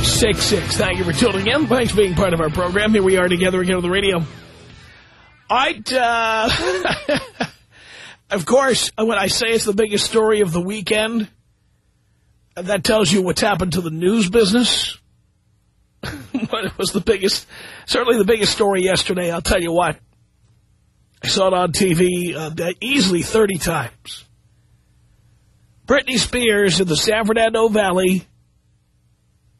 1-800-5800-866. Thank you for tuning in. Thanks for being part of our program. Here we are together again on the radio. I'd, uh, of course, when I say it's the biggest story of the weekend, that tells you what's happened to the news business. but it was the biggest, certainly the biggest story yesterday. I'll tell you what. I saw it on TV uh, easily 30 times. Britney Spears in the San Fernando Valley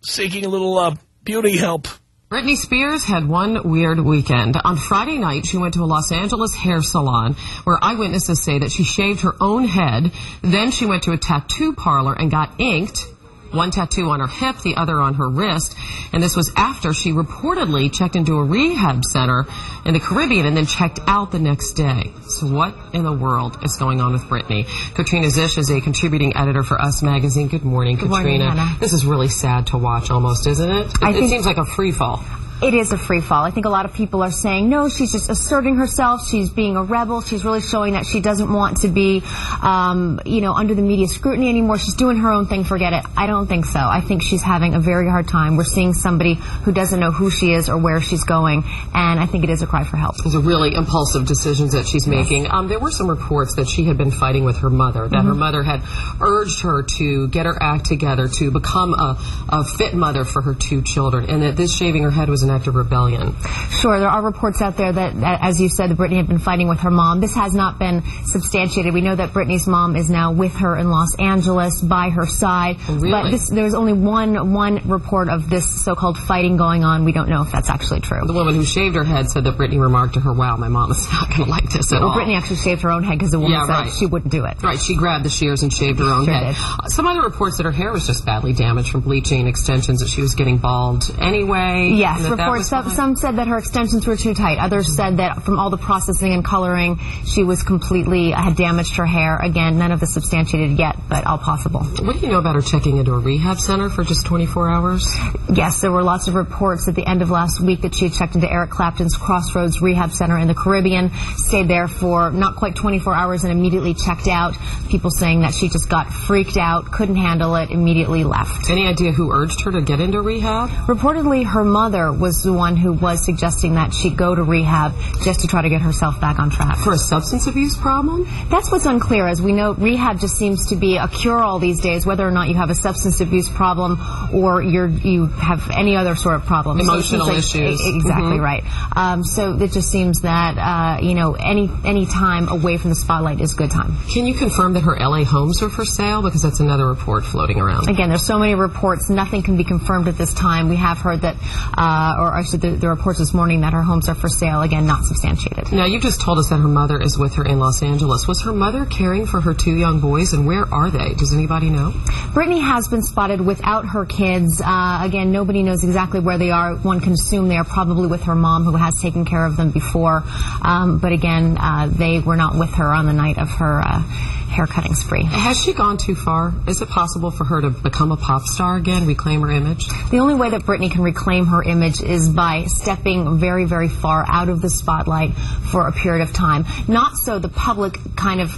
seeking a little uh, beauty help. Britney Spears had one weird weekend. On Friday night, she went to a Los Angeles hair salon where eyewitnesses say that she shaved her own head. Then she went to a tattoo parlor and got inked. One tattoo on her hip, the other on her wrist. And this was after she reportedly checked into a rehab center in the Caribbean and then checked out the next day. So what in the world is going on with Britney? Katrina Szish is a contributing editor for Us Magazine. Good morning, Good Katrina. Morning, this is really sad to watch almost, isn't it? I It, it seems like a free fall. It is a free fall. I think a lot of people are saying, no, she's just asserting herself. She's being a rebel. She's really showing that she doesn't want to be, um, you know, under the media scrutiny anymore. She's doing her own thing. Forget it. I don't think so. I think she's having a very hard time. We're seeing somebody who doesn't know who she is or where she's going, and I think it is a cry for help. Those are really impulsive decisions that she's making. Um, there were some reports that she had been fighting with her mother, that her mother had urged her to get her act together, to become a, a fit mother for her two children, and that this shaving her head was an act of rebellion. Sure, there are reports out there that, as you said, that Britney had been fighting with her mom. This has not been substantiated. We know that Britney's mom is now with her in Los Angeles by her side. really? But this, there's only one one report of this so-called fighting going on. We don't know if that's actually true. The woman who shaved her head said that Britney remarked to her, wow, my mom is not going to like this at Well, all. Britney actually shaved her own head because the woman Yeah, said right. she wouldn't do it. Right, she grabbed the shears and shaved her own Sure head. did. Uh, Some other reports that her hair was just badly damaged from bleaching extensions, that she was getting bald anyway. Yes, reports. Some, some said that her extensions were too tight. Others said that from all the processing and coloring, she was completely uh, had damaged her hair. Again, none of this substantiated yet, but all possible. What do you know about her checking into a rehab center for just 24 hours? Yes, there were lots of reports at the end of last week that she had checked into Eric Clapton's Crossroads Rehab Center in the Caribbean, stayed there for not quite 24 hours and immediately checked out. People saying that she just got freaked out, couldn't handle it, immediately left. Any idea who urged her to get into rehab? Reportedly, her mother was the one who was suggesting that she go to rehab just to try to get herself back on track. For a substance abuse problem? That's what's unclear. As we know, rehab just seems to be a cure-all these days, whether or not you have a substance abuse problem or you're, you have any other sort of problem. Emotional like- issues. Exactly Mhm. right. Um, so it just seems that, uh, you know, any, any time away from the spotlight is good time. Can you confirm that her LA homes are for sale? Because that's another report floating around. Again, there's so many reports. Nothing can be confirmed at this time. We have heard that, uh, or I should, the, the reports this morning that her homes are for sale. Again, not substantiated. Now, you've just told us that her mother is with her in Los Angeles. Was her mother caring for her two young boys, and where are they? Does anybody know? Britney has been spotted without her kids. Uh, again, nobody knows exactly where they are. One can assume they are probably with her mom, who has taken care of them before. Um, but again, uh, they were not with her on the night of her uh, haircutting spree. Has she gone too far? Is it possible for her to become a pop star again, reclaim her image? The only way that Britney can reclaim her image is by stepping very, very far out of the spotlight for a period of time. Not so the public kind of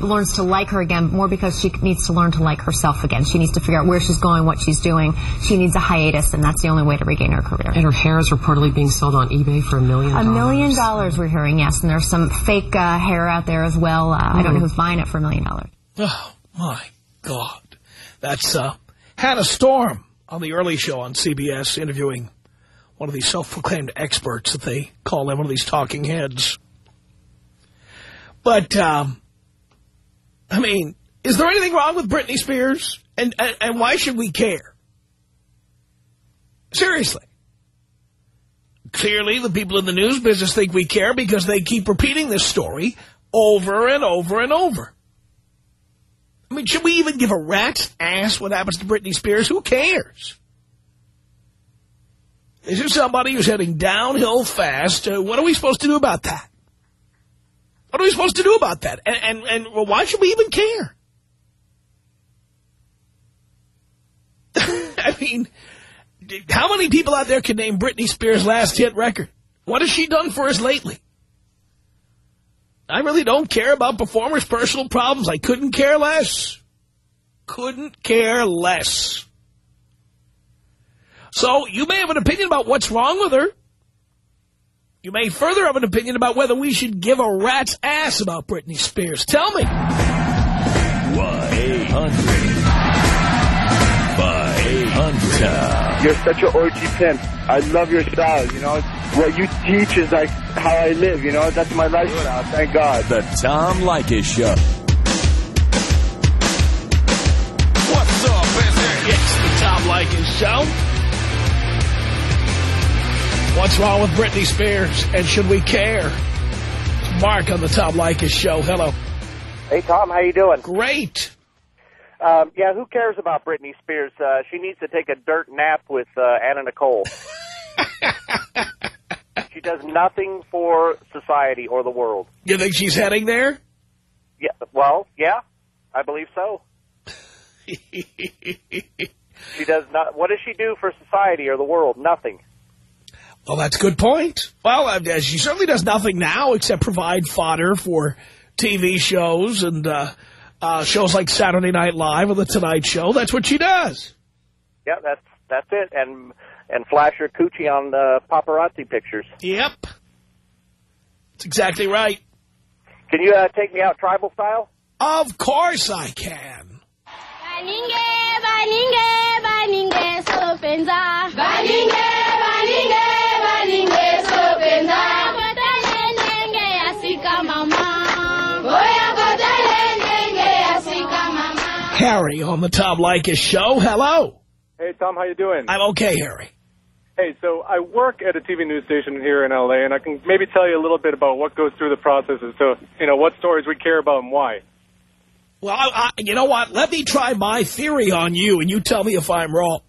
learns to like her again, more because she needs to learn to like herself again. She needs to figure out where she's going, what she's doing. She needs a hiatus, and that's the only way to regain her career. And her hair is reportedly being sold on eBay for a million dollars. A million dollars we're hearing, yes, and there's some fake uh, hair out there as well. Uh, I don't know who's buying it for a million dollars. Oh, my God. That's uh, Hannah Storm on the early show on CBS interviewing one of these self-proclaimed experts that they call them, one of these talking heads. But, um, I mean, is there anything wrong with Britney Spears? And, and, and why should we care? Seriously. Clearly, the people in the news business think we care because they keep repeating this story over and over and over. I mean, should we even give a rat's ass what happens to Britney Spears? Who cares? Is there somebody who's heading downhill fast? Uh, what are we supposed to do about that? What are we supposed to do about that? And, and, and well, why should we even care? I mean, how many people out there can name Britney Spears' last hit record? What has she done for us lately? I really don't care about performers' personal problems. I couldn't care less. Couldn't care less. So you may have an opinion about what's wrong with her. You may further have an opinion about whether we should give a rat's ass about Britney Spears. Tell me. 1-800-5800. You're such an orgy pimp. I love your style, you know. What you teach is like how I live, you know. That's my lifestyle, thank God. The Tom Leykis Show. What's up, busy? It's the Tom Leykis Show. What's wrong with Britney Spears, and should we care? Mark on the Tom Leykis Show. Hello. Hey, Tom, how you doing? Great. Um, yeah, who cares about Britney Spears? Uh, she needs to take a dirt nap with uh, Anna Nicole. she does nothing for society or the world. You think she's heading there? Yeah, well, yeah, I believe so. She does not. What does she do for society or the world? Nothing. Well, that's a good point. Well, uh, she certainly does nothing now except provide fodder for TV shows and uh, uh, shows like Saturday Night Live or The Tonight Show. That's what she does. Yeah, that's that's it. And and flash her coochie on uh, paparazzi pictures. Yep. That's exactly right. Can you uh, take me out tribal style? Of course I can. Baninge, baninge, baninge, solopenza. Baninge, baninge, baninge, solopenza. Kotale nenge asika mama. Oya kotale nenge asika mama. Harry on the Tom Leykis Show. Hello. Hey, Tom, how you doing? I'm okay, Harry. Hey, so I work at a TV news station here in L.A., and I can maybe tell you a little bit about what goes through the process as to, you know, what stories we care about and why. Well, I, I, you know what? Let me try my theory on you, and you tell me if I'm wrong.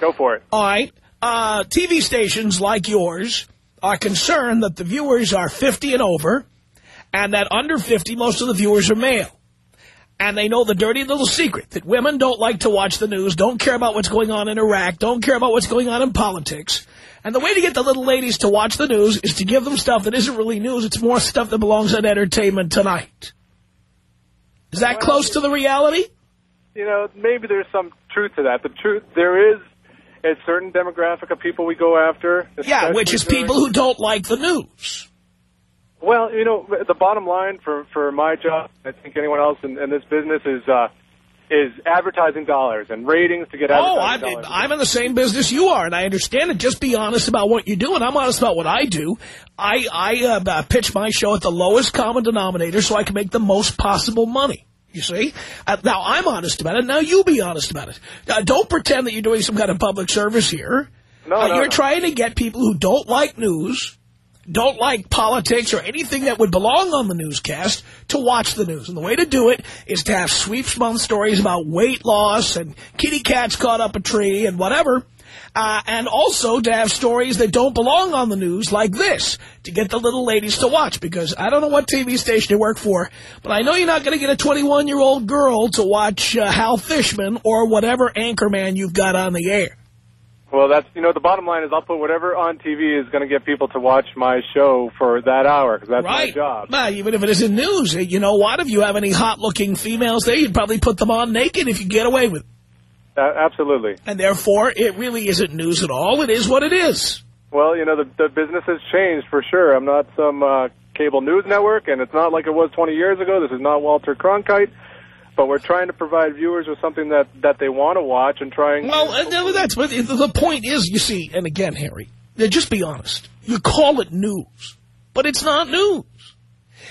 Go for it. All right. Uh, TV stations like yours are concerned that the viewers are 50 and over, and that under 50, most of the viewers are male. And they know the dirty little secret that women don't like to watch the news, don't care about what's going on in Iraq, don't care about what's going on in politics. And the way to get the little ladies to watch the news is to give them stuff that isn't really news. It's more stuff that belongs on Entertainment Tonight. Is that close to the reality? You know, maybe there's some truth to that. The truth, there is a certain demographic of people we go after. Yeah, which is people who don't like the news. Well, you know, the bottom line for for my job, I think anyone else in, in this business is uh, is advertising dollars and ratings to get Oh, advertising I'm, dollars. I'm in the same business you are, and I understand it. Just be honest about what you do, and I'm honest about what I do. I, I uh, uh, pitch my show at the lowest common denominator so I can make the most possible money. You see? Uh, now, I'm honest about it. Now, you be honest about it. Uh, don't pretend that you're doing some kind of public service here. No, Uh, no, you're no. trying to get people who don't like news, don't like politics or anything that would belong on the newscast to watch the news. And the way to do it is to have sweeps month stories about weight loss and kitty cats caught up a tree and whatever. Uh, and also to have stories that don't belong on the news like this to get the little ladies to watch because I don't know what TV station you work for, but I know you're not going to get a 21-year-old girl to watch uh, Hal Fishman or whatever anchorman you've got on the air. Well, that's you know the bottom line is I'll put whatever on TV is going to get people to watch my show for that hour because that's right. my job. Well, even if it isn't news, eh, you know what? If you have any hot-looking females there, you'd probably put them on naked if you get away with it. Uh, absolutely. And therefore, it really isn't news at all. It is what it is. Well, you know the the business has changed for sure. I'm not some uh, cable news network, and it's not like it was 20 years ago. This is not Walter Cronkite. But we're trying to provide viewers with something that, that they want to watch and trying... Well, uh, that's but the the point is, you see, and again, Harry, just be honest. You call it news, but it's not news.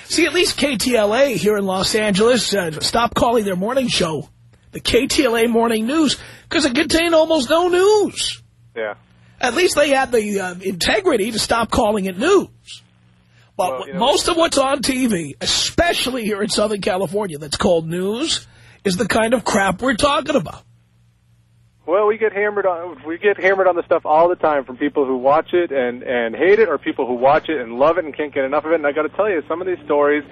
See, at least KTLA here in Los Angeles uh, stopped calling their morning show the KTLA Morning News because it contained almost no news. Yeah. At least they had the uh, integrity to stop calling it news. But Well, you know- most of what's on TV, especially here in Southern California, that's called news, is the kind of crap we're talking about. Well, we get hammered on we get hammered on the stuff all the time from people who watch it and and hate it, or people who watch it and love it and can't get enough of it. And I got to tell you, some of these stories,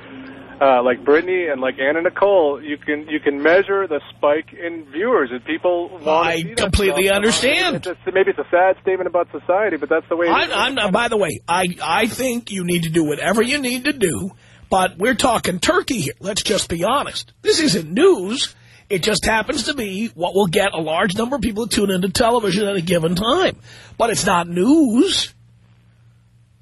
uh, like Britney and like Anna Nicole, you can you can measure the spike in viewers and people want. I to see that completely stuff. understand. It's maybe it's a sad statement about society, but that's the way. it I'm, is. I'm not, by the way, I, I think you need to do whatever you need to do, but we're talking turkey here. Let's just be honest. This isn't news. It just happens to be what will get a large number of people to tune into television at a given time. But it's not news.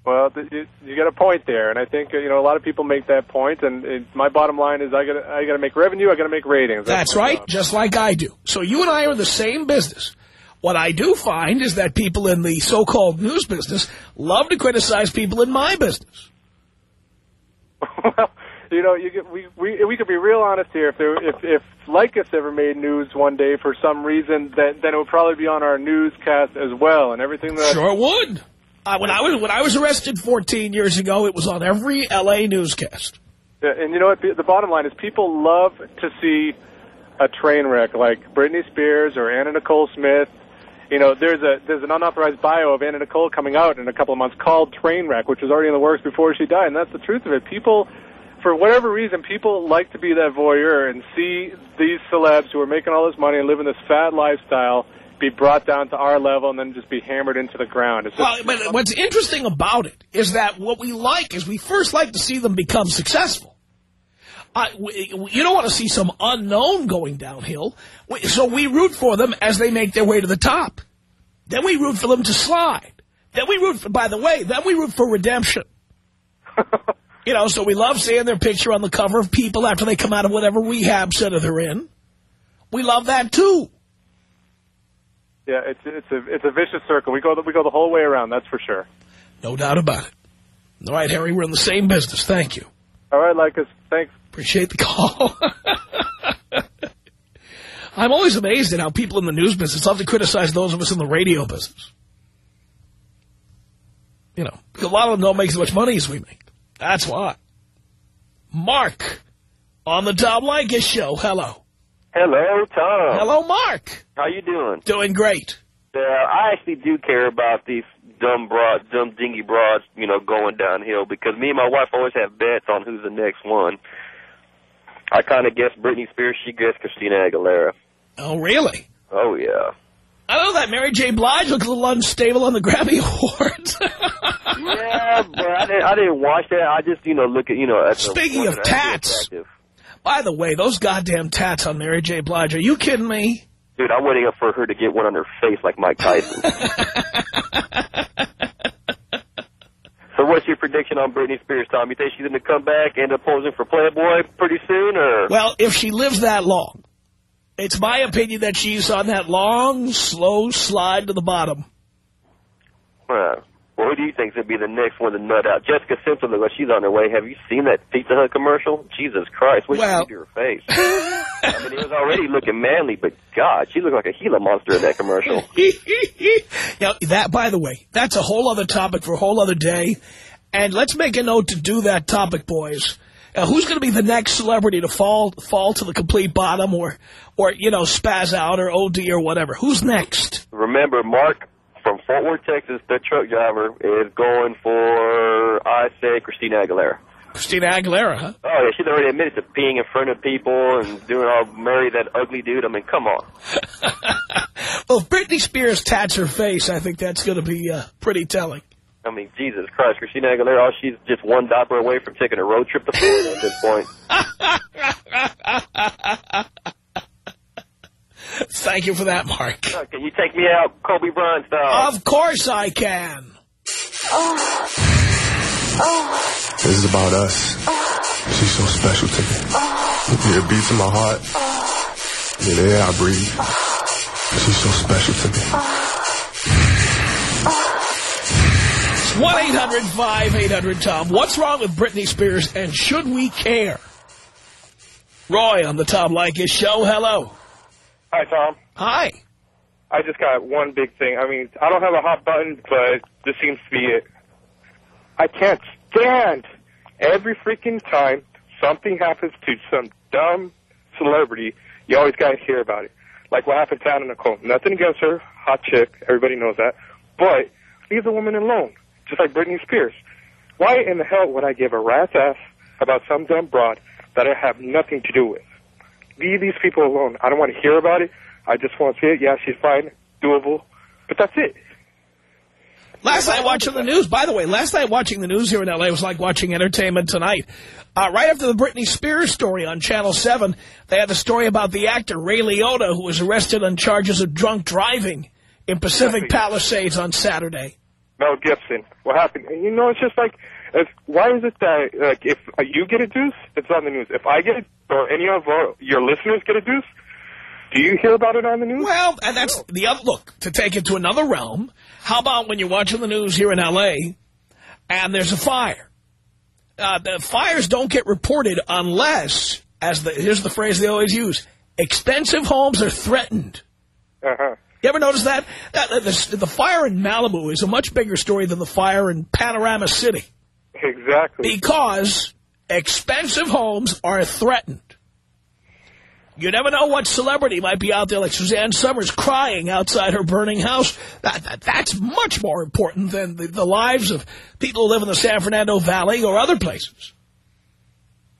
Well, you, you got a point there, and I think uh, you know a lot of people make that point. And it, my bottom line is, I got I got to make revenue. I got to make ratings. That's my right, job. just like I do. So you and I are in the same business. What I do find is that people in the so-called news business love to criticize people in my business. well, you know, you get, we we we could be real honest here. If there, if if Leykis ever made news one day for some reason, then then it would probably be on our newscast as well, and everything that. Sure would. Uh, when I was when I was arrested 14 years ago, it was on every L.A. newscast. Yeah, and you know what? The the bottom line is, people love to see a train wreck like Britney Spears or Anna Nicole Smith. You know, there's a there's an unauthorized bio of Anna Nicole coming out in a couple of months called Trainwreck, which was already in the works before she died, and that's the truth of it. People, for whatever reason, people like to be that voyeur and see these celebs who are making all this money and living this fat lifestyle be brought down to our level and then just be hammered into the ground. It's Well, but what's interesting about it is that what we like is we first like to see them become successful. I, we, you don't want to see some unknown going downhill, so we root for them as they make their way to the top. Then we root for them to slide. Then we root for, by the way, then we root for redemption. you know, so we love seeing their picture on the cover of People after they come out of whatever rehab center they're in. We love that too. Yeah, it's it's a it's a vicious circle. We go the, we go the whole way around. That's for sure. No doubt about it. All right, Harry, we're in the same business. Thank you. All right, Leykis. Thanks. Appreciate the call. I'm always amazed at how people in the news business love to criticize those of us in the radio business. You know, a lot of them don't make as much money as we make. That's why. Mark, on the Tom Leykis show. Hello. Hello, Tom. Hello, Mark. How you doing? Doing great. Uh, I actually do care about these dumb broad, dumb dingy broads, you know, going downhill because me and my wife always have bets on who's the next one. I kind of guess Britney Spears. She guessed Christina Aguilera. Oh, really? Oh yeah. I know that Mary J. Blige looks a little unstable on the Grammy Awards. Yeah, but I didn't, I didn't watch that. I just, you know, look at, you know, at the Speaking women of tats. attractive. By the way, those goddamn tats on Mary J. Blige, are you kidding me? Dude, I'm waiting for her to get one on her face like Mike Tyson. so what's your prediction on Britney Spears, Tom? You think she's going to come back and end up posing for Playboy pretty soon, or? Well, if she lives that long, it's my opinion that she's on that long, slow slide to the bottom. Uh, well, who do you think's going to be the next one to nut out? Jessica Simpson looks like she's on her way. Have you seen that Pizza Hut commercial? Jesus Christ, what Well- did to her face? I mean, it was already looking manly, but God, she looked like a Gila monster in that commercial. now, that, by the way, that's a whole other topic for a whole other day. And let's make a note to do that topic, boys. Uh, who's going to be the next celebrity to fall fall to the complete bottom or, or you know, spaz out or OD or whatever? Who's next? Remember, Mark from Fort Worth, Texas, the truck driver, is going for, I say, Christina Aguilera. Christina Aguilera, huh? Oh, yeah, she's already admitted to peeing in front of people and doing all marry that ugly dude. I mean, come on. Well, if Britney Spears tats her face, I think that's going to be uh, pretty telling. I mean, Jesus Christ, Christina Aguilera, oh, she's just one diaper away from taking a road trip to Florida at this point. Thank you for that, Mark. Uh, Can you take me out Kobe Bryant style? Of course I can. oh This is about us. She's so special to me. Yeah, it beats in my heart. Yeah, the air I breathe. She's so special to me. 1-800-5800-TOM. What's wrong with Britney Spears and should we care? Roy on the Tom Leykis show. Hello. Hi, Tom. Hi. I just got one big thing. I mean, I don't have a hot button, but this seems to be it. I can't stand every freaking time something happens to some dumb celebrity, you always got to hear about it. Like what happened to Anna Nicole. Nothing against her, hot chick, everybody knows that. But leave the woman alone, just like Britney Spears. Why in the hell would I give a rat's ass about some dumb broad that I have nothing to do with? Leave these people alone. I don't want to hear about it. I just want to see it. Yeah, she's fine, doable, but that's it. Last night watching the news, by the way, last night watching the news here in L.A. was like watching Entertainment Tonight. Uh, right after the Britney Spears story on Channel 7, they had the story about the actor Ray Liotta, who was arrested on charges of drunk driving in Pacific Palisades on Saturday. Mel Gibson. What happened? And, you know, it's just like, if, why is it that like if you get a deuce, it's on the news. If I get it, or any of our, your listeners get a deuce, do you hear about it on the news? Well, and that's the other, look, to take it to another realm, how about when you're watching the news here in L.A. and there's a fire? Uh, the fires don't get reported unless, as the here's the phrase they always use, expensive homes are threatened. Uh-huh. You ever notice that? that the, the fire in Malibu is a much bigger story than the fire in Panorama City. Exactly. Because expensive homes are threatened. You never know what celebrity might be out there, like Suzanne Somers, crying outside her burning house. That, that That's much more important than the, the lives of people who live in the San Fernando Valley or other places.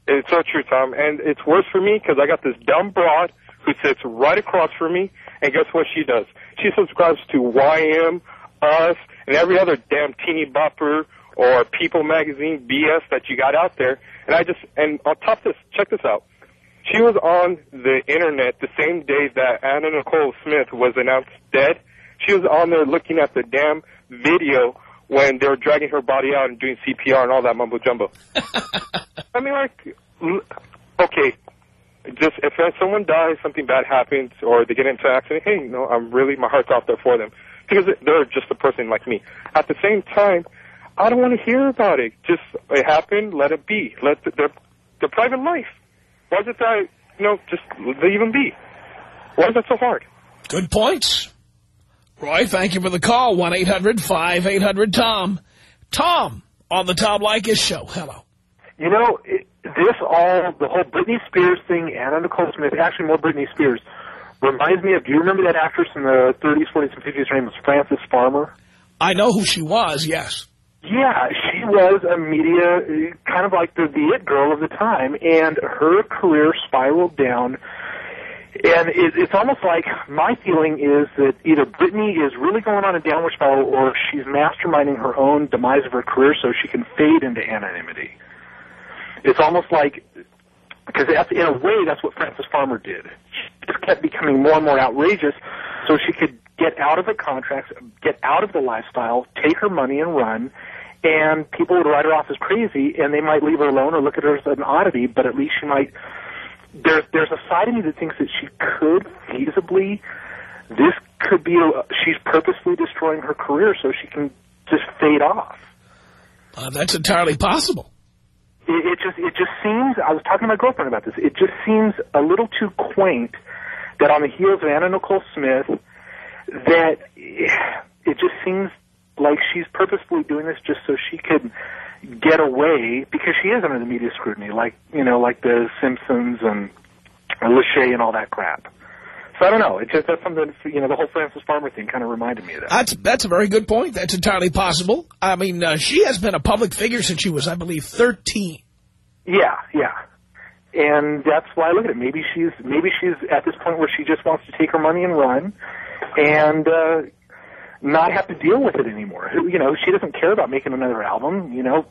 It's so true, Tom. And it's worse for me because I got this dumb broad who sits right across from me, and guess what she does? She subscribes to YM, Us, and every other damn teeny bopper or People magazine BS that you got out there. And I just, and on top of this, check this out. She was on the internet the same day that Anna Nicole Smith was announced dead. She was on there looking at the damn video when they were dragging her body out and doing CPR and all that mumbo jumbo. I mean, like, okay, just if someone dies, something bad happens, or they get into an accident, hey, you know, I'm really, my heart's out there for them. Because they're just a person like me. At the same time, I don't want to hear about it. Just, it happened, let it be. Let the, their, their private life. Why is it that, you know, just leave them be? Why is that so hard? Good points. Roy, thank you for the call. 1-800-5800-TOM. Tom on the Tom Leykis show. Hello. You know, it, this all, the whole Britney Spears thing, Anna Nicole Smith, actually more Britney Spears, reminds me of, do you remember that actress in the 30s, 40s, and 50s? Her name was Frances Farmer. I know who she was, yes. Yeah, she was a media, kind of like the, the it girl of the time, and her career spiraled down. And it, it's almost like my feeling is that either Britney is really going on a downward spiral or she's masterminding her own demise of her career so she can fade into anonymity. It's almost like, because in a way that's what Frances Farmer did. She just kept becoming more and more outrageous so she could get out of the contracts, get out of the lifestyle, take her money and run, and people would write her off as crazy, and they might leave her alone or look at her as an oddity, but at least she might. There's there's a side of me that thinks that she could feasibly. This could be a, she's purposely destroying her career so she can just fade off. Uh, that's entirely possible. It, it just it just seems. I was talking to my girlfriend about this. It just seems a little too quaint that on the heels of Anna Nicole Smith, that it just seems like she's purposefully doing this just so she could get away because she is under the media scrutiny, like you know, like the Simpsons and Lachey and all that crap. So I don't know. It's just that's something you know. The whole Frances Farmer thing kind of reminded me of that. That's that's a very good point. That's entirely possible. I mean, uh, she has been a public figure since she was, I believe, 13. Yeah, yeah. And that's why I look at it. Maybe she's maybe she's at this point where she just wants to take her money and run, and uh, not have to deal with it anymore. You know, she doesn't care about making another album. You know,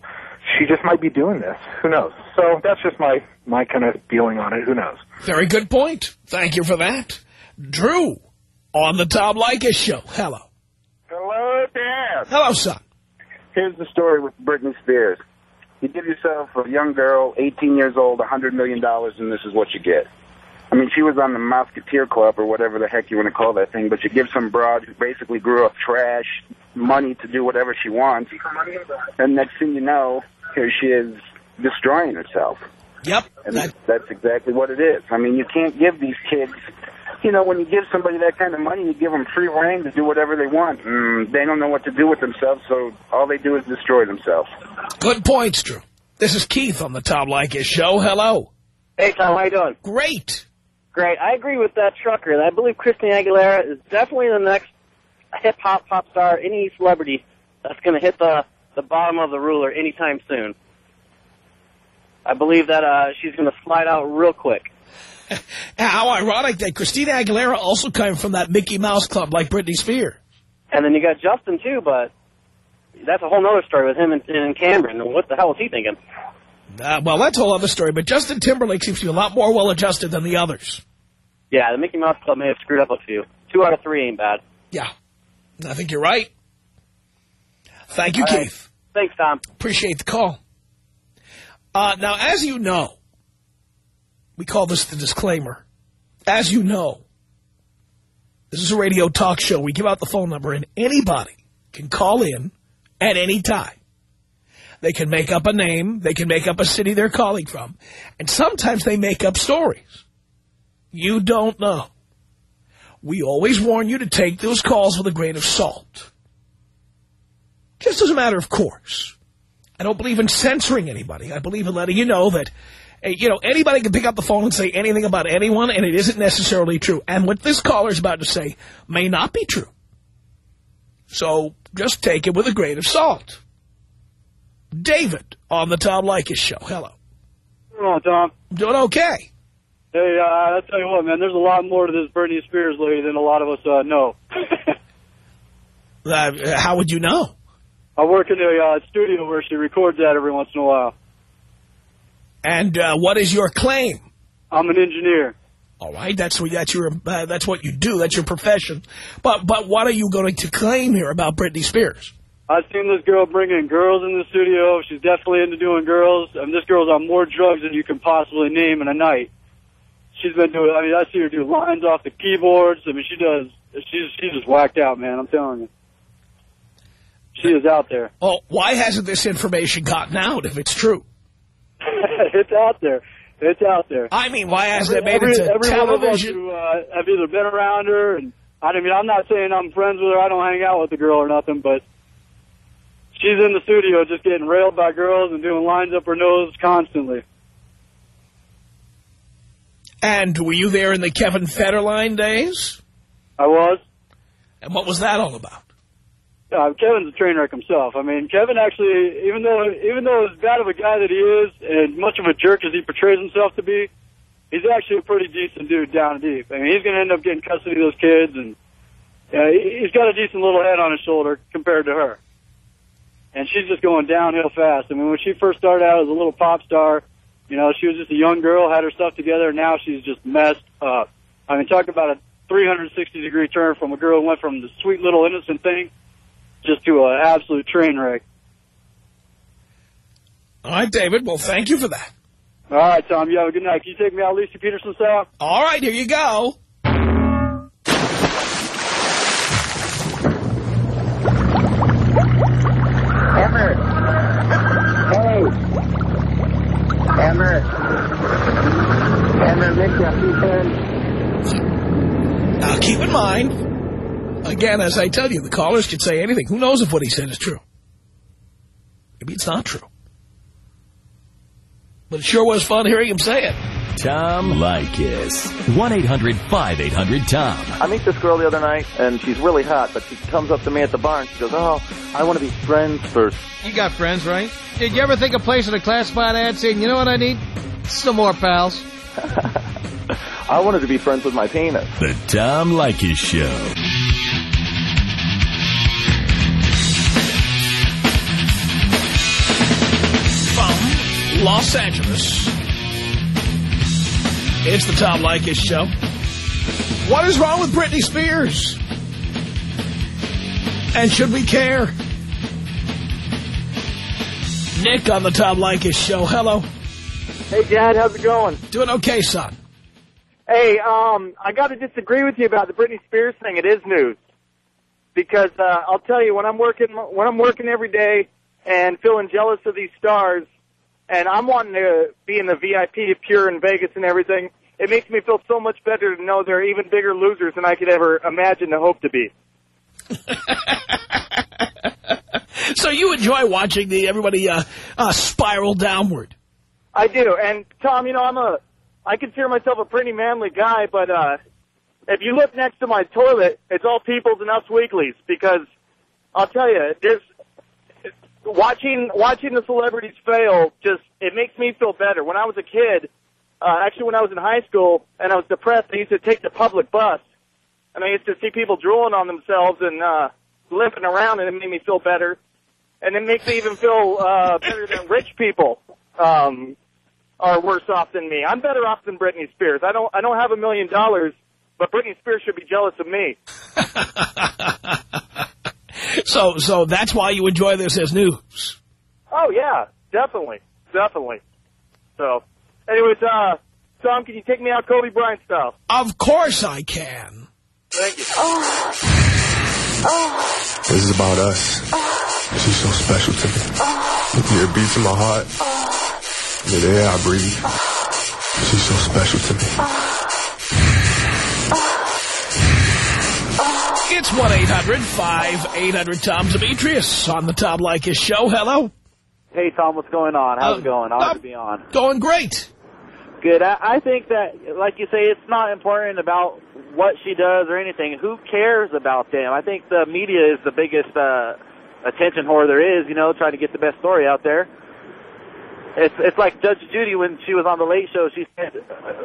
she just might be doing this. Who knows? So that's just my my kind of feeling on it. Who knows? Very good point. Thank you for that. Drew on the Tom Leykis show. Hello. Hello, Dan. Hello, son. Here's the story with Britney Spears. You give yourself a young girl, 18 years old, $100 million, and this is what you get. I mean, she was on the Musketeer Club or whatever the heck you want to call that thing, but she gives some broad who basically grew up trash money to do whatever she wants, and next thing you know, here she is destroying herself. Yep. And that's, that's exactly what it is. I mean, you can't give these kids, you know, when you give somebody that kind of money, you give them free reign to do whatever they want. Mm, they don't know what to do with themselves, so all they do is destroy themselves. Good points, Drew. This is Keith on the Tom Leykis Show. Hello. Hey, Tom, how you doing? Great. Great. I agree with that trucker. I believe Christina Aguilera is definitely the next hip-hop pop star, any celebrity that's going to hit the, the bottom of the ruler anytime soon. I believe that uh, she's going to slide out real quick. How ironic that Christina Aguilera also came from that Mickey Mouse Club like Britney Spears. And then you got Justin, too, but that's a whole other story with him and, and Cameron. What the hell was he thinking? Uh, well, that's a whole other story, but Justin Timberlake seems to be a lot more well-adjusted than the others. Yeah, the Mickey Mouse Club may have screwed up a few. Two out of three ain't bad. Yeah, I think you're right. Thank you, All right. Keith. Thanks, Tom. Appreciate the call. Uh, now, as you know, we call this the disclaimer. As you know, this is a radio talk show. We give out the phone number, and anybody can call in at any time. They can make up a name. They can make up a city they're calling from. And sometimes they make up stories. You don't know. We always warn you to take those calls with a grain of salt. Just as a matter of course. I don't believe in censoring anybody. I believe in letting you know that, eh, you know, anybody can pick up the phone and say anything about anyone, and it isn't necessarily true. And what this caller is about to say may not be true. So just take it with a grain of salt. David on the Tom Leykis show. Hello. Come on, Tom. Doing okay. Hey, uh, I'll tell you what, man, there's a lot more to this Britney Spears lady than a lot of us uh, know. Uh, how would you know? I work in a uh, studio where she records that every once in a while. And uh, what is your claim? I'm an engineer. All right, that's what that's your uh, that's what you do. That's your profession. But but what are you going to claim here about Britney Spears? I've seen this girl bring in girls in the studio. She's definitely into doing girls. I mean, this girl's on more drugs than you can possibly name in a night. She's been doing, I mean, I see her do lines off the keyboards. I mean, she does, she's, she's just whacked out, man. I'm telling you. She is out there. Oh, why hasn't this information gotten out if it's true? it's out there. It's out there. I mean, why hasn't every, it made it to every, every one of us television? who uh, have either been around her, and I mean, I'm not saying I'm friends with her. I don't hang out with the girl or nothing, but she's in the studio just getting railed by girls and doing lines up her nose constantly. And were you there in the Kevin Federline days? I was. And what was that all about? Uh, Kevin's a train wreck himself. I mean, Kevin actually, even though even though as bad of a guy that he is, and much of a jerk as he portrays himself to be, he's actually a pretty decent dude down deep. I mean, he's going to end up getting custody of those kids, and uh, he's got a decent little head on his shoulder compared to her. And she's just going downhill fast. I mean, when she first started out as a little pop star, you know, she was just a young girl, had her stuff together, and now she's just messed up. I mean, talk about a 360 degree turn from a girl who went from the sweet little innocent thing just to an absolute train wreck. All right, David. Well, thank you for that. All right, Tom. You have a good night. Can you take me out Lisa Peterson style? All right, here you go. Emmer. Hey. Emmer. Emmer, pens. Now, keep in mind, again, as I tell you, the callers can say anything. Who knows if what he said is true? Maybe it's not true. But it sure was fun hearing him say it. Tom Leykis. 1-800-5800-TOM. I meet this girl the other night, and she's really hot, but she comes up to me at the bar and she goes, oh, I want to be friends first. You got friends, right? Did you ever think of placing a classified ad saying, you know what I need? Some more pals. I wanted to be friends with my penis. The Tom Leykis Show. Los Angeles, it's the Tom Leykis Show. What is wrong with Britney Spears? And should we care? Nick on the Tom Leykis Show. Hello. Hey, Dad, how's it going? Doing okay, son. Hey, um, I got to disagree with you about the Britney Spears thing. It is news because uh, I'll tell you when I'm working when I'm working every day and feeling jealous of these stars, and I'm wanting to be in the VIP of Pure in Vegas and everything. It makes me feel so much better to know they're even bigger losers than I could ever imagine to hope to be. So you enjoy watching the everybody uh, uh, spiral downward. I do, and Tom, you know I'm a I consider myself a pretty manly guy, but uh, if you look next to my toilet, it's all Peoples and Us Weeklies because I'll tell you, there's watching watching the celebrities fail. Just it makes me feel better. When I was a kid, uh, actually when I was in high school and I was depressed, I used to take the public bus, and I used to see people drooling on themselves and uh, limping around, and it made me feel better. And it makes me even feel uh, better than rich people um, are worse off than me. I'm better off than Britney Spears. I don't I don't have a million dollars, but Britney Spears should be jealous of me. So so that's why you enjoy this as news. Oh yeah, definitely, definitely. So, anyways, uh, Tom, can you take me out Kobe Bryant style? Of course I can. Thank you. oh This is about us. She's so special to me. Yeah, it beats in my heart. Yeah, the air I breathe. She's so special to me. It's 1-800-5800-TOM Demetrius on the Tom Leykis show. Hello. Hey, Tom, what's going on? How's Uh, it going? Uh, to be on. Going great. Good. I, I think that, like you say, it's not important about what she does or anything. Who cares about them? I think the media is the biggest uh, attention whore there is, you know, trying to get the best story out there. It's it's like Judge Judy when she was on the Late Show. She said,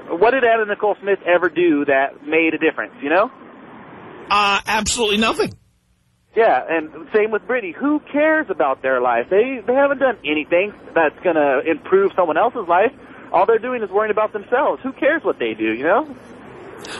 "What did Anna Nicole Smith ever do that made a difference?" You know? Uh, absolutely nothing. Yeah, and same with Britney. Who cares about their life? They they haven't done anything that's going to improve someone else's life. All they're doing is worrying about themselves. Who cares what they do? You know?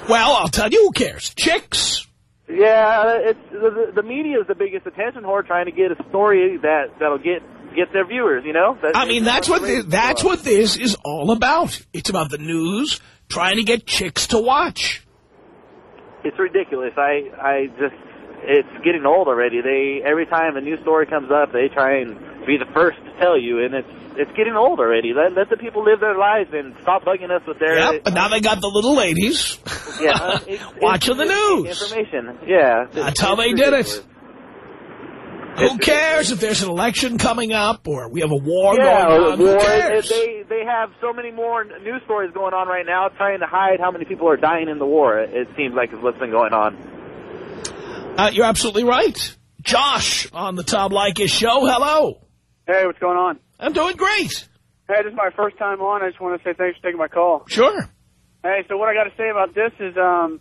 Well, I'll tell you who cares. Chicks. Yeah, it's the, the media is the biggest attention whore trying to get a story that that'll get get their viewers. You know? That- I mean, that's what this, that's what this is all about. It's about the news trying to get chicks to watch. It's ridiculous. I I just it's getting old already. They every time a new story comes up, they try and be the first to tell you, and it's it's getting old already. Let let the people live their lives and stop bugging us with their Yep, but now they got the little ladies yeah it's, watching the news. information. Yeah, That's how they did it. Who cares if there's an election coming up or we have a war Yeah, going on? Who war, cares? they they have so many more news stories going on right now, trying to hide how many people are dying in the war. It, it seems like is what's been going on. Uh, you're absolutely right. Josh on the Tom Leykis show. Hello. Hey, what's going on? I'm doing great. Hey, this is my first time on. I just want to say thanks for taking my call. Sure. Hey, so what I got to say about this is, um,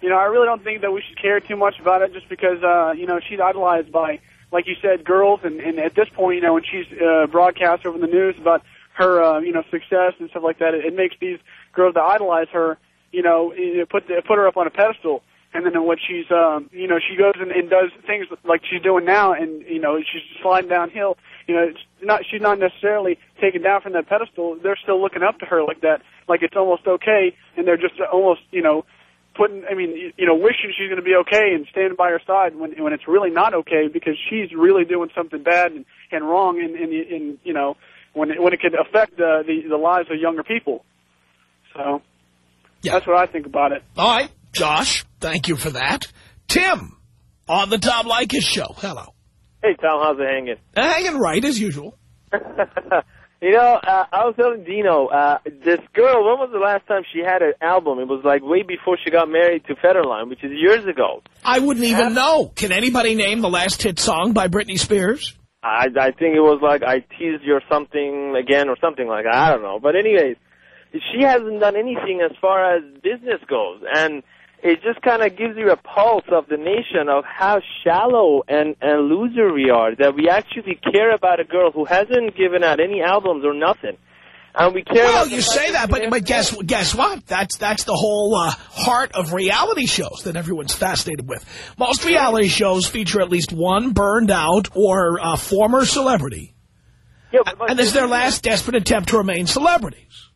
you know, I really don't think that we should care too much about it just because, uh, you know, she's idolized by, like you said, girls. And, and at this point, you know, when she's uh, broadcast over the news about her, uh, you know, success and stuff like that, it, it makes these girls that idolize her, you know, put the, put her up on a pedestal. And then when she's, um, you know, she goes and, and does things like she's doing now, and you know, she's sliding downhill. You know, it's not she's not necessarily taken down from that pedestal. They're still looking up to her like that, like it's almost okay, and they're just almost, you know, putting. I mean, you- you know, wishing she's going to be okay and standing by her side when when it's really not okay because she's really doing something bad and, and wrong, and, and, and you know, when it, when it could affect the, the the lives of younger people. So yeah. that's what I think about it. All right, Josh, thank you for that. Tim on the Tom Leykis show. Hello. Hey, Tom, how's it hanging? Hanging right as usual. you know, uh, I was telling Dino, uh, this girl, when was the last time she had an album? It was like way before she got married to Federline, which is years ago. I wouldn't even know. Can anybody name the last hit song by Britney Spears? I, I think it was like I teased you or something again or something like that. I don't know. But anyways, she hasn't done anything as far as business goes. And it just kind of gives you a pulse of the nation of how shallow and, and loser we are, that we actually care about a girl who hasn't given out any albums or nothing. And we care Well, you say that, but but guess guess what? That's that's the whole uh, heart of reality shows that everyone's fascinated with. Most reality shows feature at least one burned out or uh, former celebrity, Yeah, and this is their last desperate attempt to remain celebrities.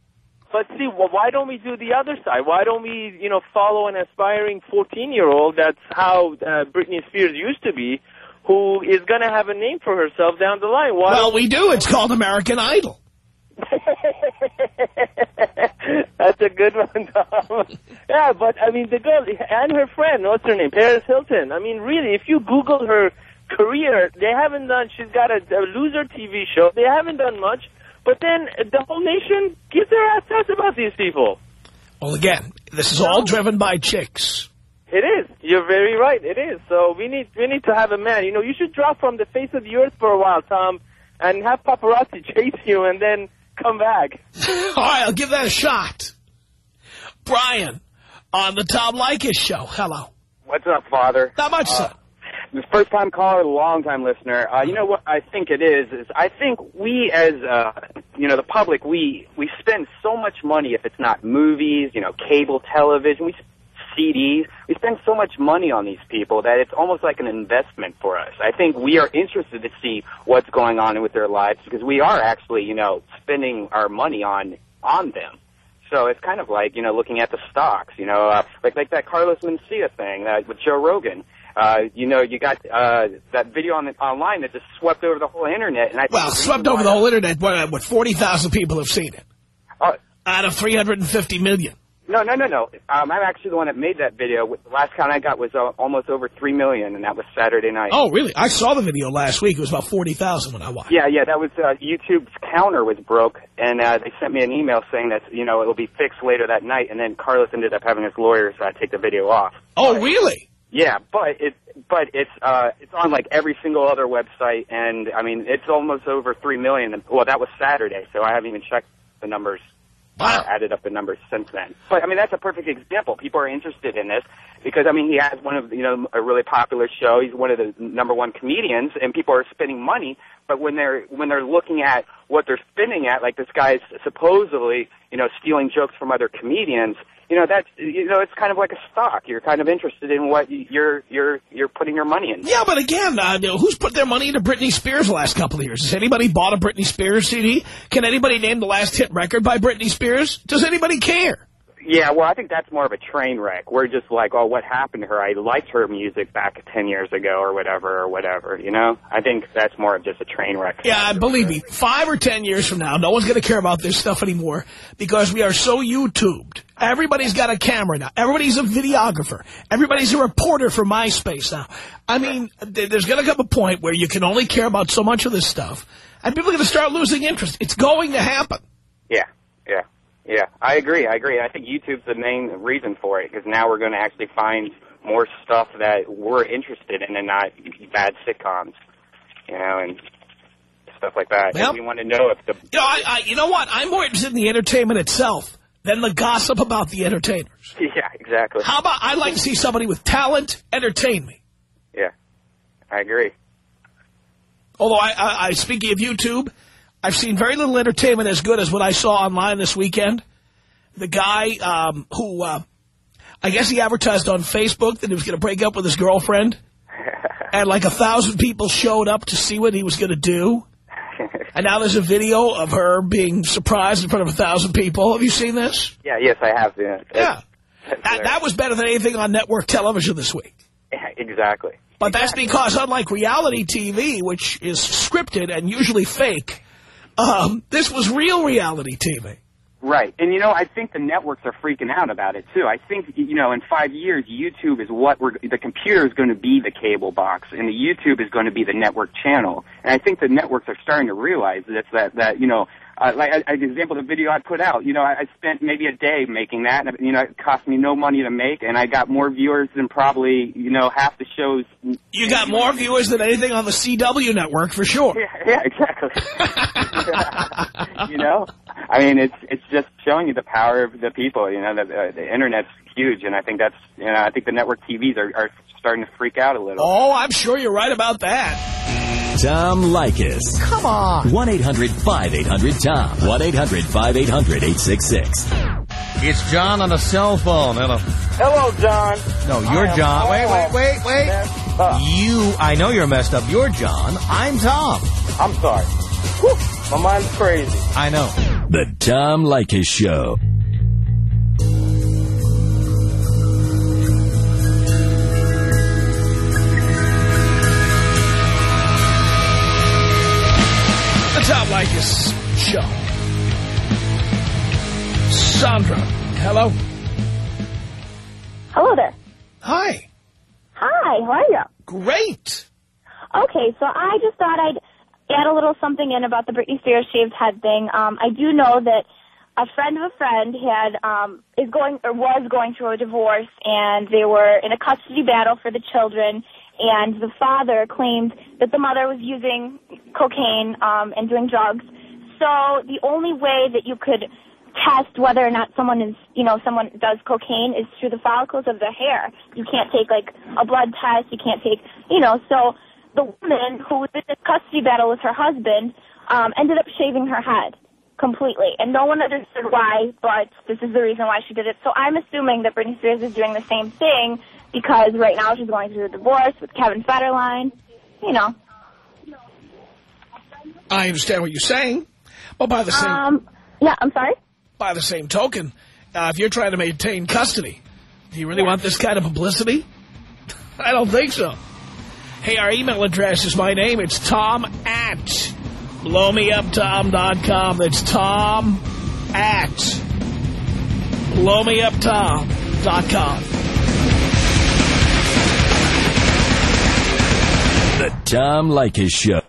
But see, well, why don't we do the other side? Why don't we, you know, follow an aspiring 14-year-old? That's how uh, Britney Spears used to be, who is going to have a name for herself down the line. Why Well, we do. It's called American Idol. That's a good one, Tom. yeah, but I mean, the girl and her friend, what's her name, Paris Hilton. I mean, really, if you Google her career, they haven't done. She's got a, a loser TV show. They haven't done much. But then the whole nation gives their ass ass about these people. Well, again, this is all driven by chicks. It is. You're very right. It is. So we need we need to have a man. You know, you should drop from the face of the earth for a while, Tom, and have paparazzi chase you, and then come back. All right, I'll give that a shot. Brian, on the Tom Leykis show. Hello. What's up, Father? Not much, uh, son. First time caller, long time listener. Uh, you know what I think it is is I think we as uh, you know the public we we spend so much money if it's not movies, you know, cable television, we CDs, we spend so much money on these people that it's almost like an investment for us. I think we are interested to see what's going on with their lives because we are actually you know spending our money on on them. So it's kind of like you know looking at the stocks, you know, uh, like like that Carlos Mencia thing uh, with Joe Rogan. Uh, you know, you got uh, that video on the, online that just swept over the whole internet, and I Well, swept over the whole internet. What, what 40,000 people have seen it? Uh, Out of 350 million. No, no, no, no. Um, I'm actually the one that made that video. The last count I got was uh, almost over three million, and that was Saturday night. Oh, really? I saw the video last week. It was about 40,000 when I watched. Yeah, yeah, that was uh, YouTube's counter was broke, and uh, they sent me an email saying that you know it'll be fixed later that night, and then Carlos ended up having his lawyers uh, take the video off. Oh, really? Yeah, but it but it's uh it's on like every single other website, and I mean it's almost over three million. Well, that was Saturday, so I haven't even checked the numbers. Uh, added up the numbers since then. But I mean that's a perfect example. People are interested in this because I mean he has one of you know a really popular show. He's one of the number one comedians, and people are spending money. But when they're when they're looking at what they're spending at, like this guy's supposedly you know stealing jokes from other comedians, you know that's you know it's kind of like a stock. You're kind of interested in what you're you're you're putting your money in. Yeah, but again, uh, you know, who's put their money into Britney Spears the last couple of years? Has anybody bought a Britney Spears CD? Can anybody name the last hit record by Britney Spears? Does anybody care? Yeah, well, I think that's more of a train wreck. We're just like, oh, what happened to her? I liked her music back 10 years ago or whatever or whatever, you know? I think that's more of just a train wreck. Yeah, believe me, five or ten years from now, no one's going to care about this stuff anymore because we are so YouTubed. Everybody's got a camera now. Everybody's a videographer. Everybody's a reporter for MySpace now. I mean, there's going to come a point where you can only care about so much of this stuff, and people are going to start losing interest. It's going to happen. Yeah, yeah, yeah. I agree, I agree. I think YouTube's the main reason for it because now we're going to actually find more stuff that we're interested in and not bad sitcoms, you know, and stuff like that. Yep. And we want to know if the You know, I, I, you know what? I'm more interested in the entertainment itself than the gossip about the entertainers. Yeah, exactly. How about I like to see somebody with talent entertain me? Yeah, I agree. Although I, I, I speaking of YouTube, I've seen very little entertainment as good as what I saw online this weekend. The guy um, who, uh, I guess he advertised on Facebook that he was going to break up with his girlfriend. and like a thousand people showed up to see what he was going to do. And now there's a video of her being surprised in front of a thousand people. Have you seen this? Yeah, yes, I have. seen Yeah, Yeah. That, that was better than anything on network television this week. Yeah, exactly. But that's because, unlike reality TV, which is scripted and usually fake, um, this was real reality TV. Right. And, you know, I think the networks are freaking out about it, too. I think, you know, in five years, YouTube is what we're, the computer is going to be the cable box, and the YouTube is going to be the network channel. And I think the networks are starting to realize that, that, that you know, uh, like, I, I, example, the video I put out, you know, I, I spent maybe a day making that, and, you know, it cost me no money to make, and I got more viewers than probably, you know, half the shows. You got more viewers than anything on the CW network, for sure. Yeah, yeah exactly. you know, I mean, it's it's just showing you the power of the people. You know, the, uh, the internet's huge, and I think that's you know, I think the network TVs are, are starting to freak out a little. Oh, I'm sure you're right about that. Tom Leykis. Come on. 1-800-5800-TOM. 1-800-5800-866. It's John on a cell phone. Hello. Hello, John. No, you're John. Wait, wait, wait, wait. messed. Uh. You, I know you're messed up. You're John. I'm Tom. I'm sorry. Whew, my mind's crazy. I know. The Tom Leykis Show. Leykis Show. Sandra, hello. Hello there. Hi. Hi, how are you? Great. Okay, so I just thought I'd add a little something in about the Britney Spears shaved head thing. Um, I do know that a friend of a friend had um, is going or was going through a divorce, and they were in a custody battle for the children. And the father claimed that the mother was using cocaine um, and doing drugs. So the only way that you could test whether or not someone is, you know, someone does cocaine is through the follicles of the hair. You can't take like a blood test. You can't take, you know. So the woman who was in this custody battle with her husband um, ended up shaving her head completely, and no one understood why. But this is the reason why she did it. So I'm assuming that Britney Spears is doing the same thing because right now she's going through a divorce with Kevin Federline. You know. I understand what you're saying. But by the same Um. Yeah. I'm sorry. by the same token, uh, if you're trying to maintain custody, do you really want this kind of publicity? I don't think so. Hey, our email address is my name. It's tom at blowmeuptom.com. That's tom at blowmeuptom.com. The Tom Leykis Show.